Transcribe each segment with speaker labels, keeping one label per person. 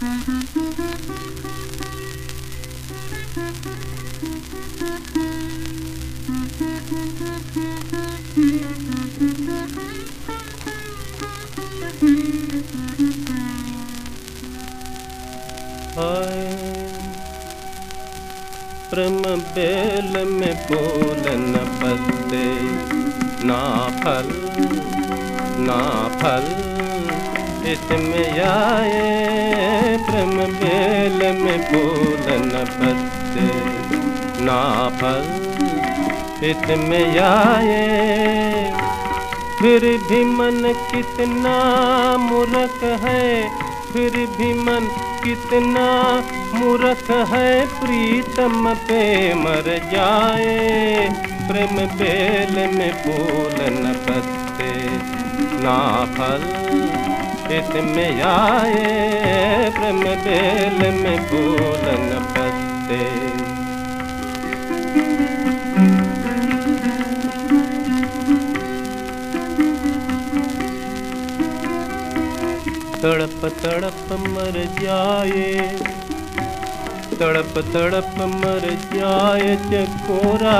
Speaker 1: प्रेम bell में फूल न पत्ते ना फल ना फल। इसमें आए, प्रेम बेल में फूल न पत्ते ना फल। इसमें आए, फिर भी मन कितना मूर्ख है, फिर भी मन कितना मूर्ख है, प्रीतम पे मर जाए, प्रेम बेल में फूल न पत्ते ना फल। इसमें आए, प्रेम बेल में फूल पत्ते। तड़प तड़प मर जाए, तड़प तड़प मर जाए चकोरा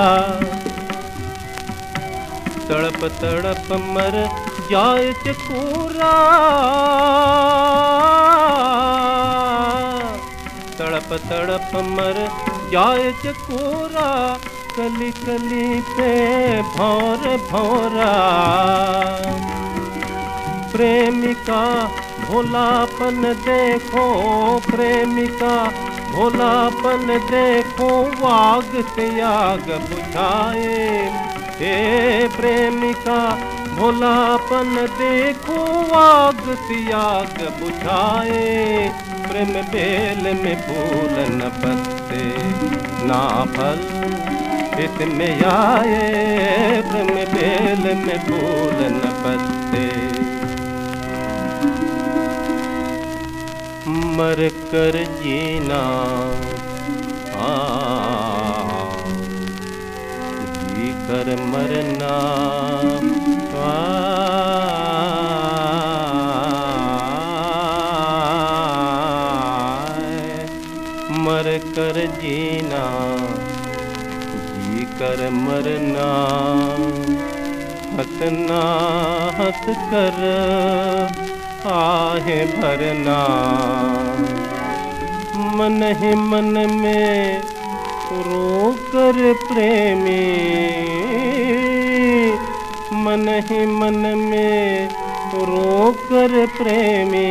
Speaker 1: तड़प तड़प मर जाए चकोरा। तड़प तड़प मर जाए चकोरा, कली कली पे भौर भौरा। प्रेमिका भोलापन देखो, प्रेमिका भोलापन देखो, वाग त्याग बुझाए। हे प्रेमिका, भोलापन देखो वाग त्याग बुझाए। प्रेम बेल में फूल न पत्ते, ना फल इसमें आए। प्रेम बेल में फूल न पत्ते। मर कर जीना कर मरना मर कर जीना, जी कर मरना। हंसना हंस कर आहे भरना। मन ही मन में रोकर प्रेमी, मन ही मन में रोकर प्रेमी,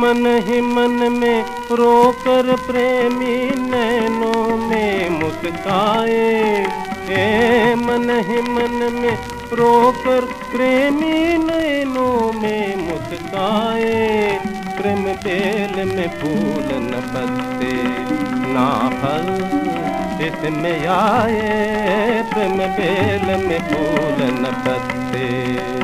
Speaker 1: मन ही मन में रोकर प्रेमी, नैनों में मुस्काए, ए मन ही मन में रोकर प्रेमी, नैनों में मुस्काए, प्रेम तेल में फूल न पत्ते ना फल इसमें आए प्रेम बेल में फूल न पत्ते।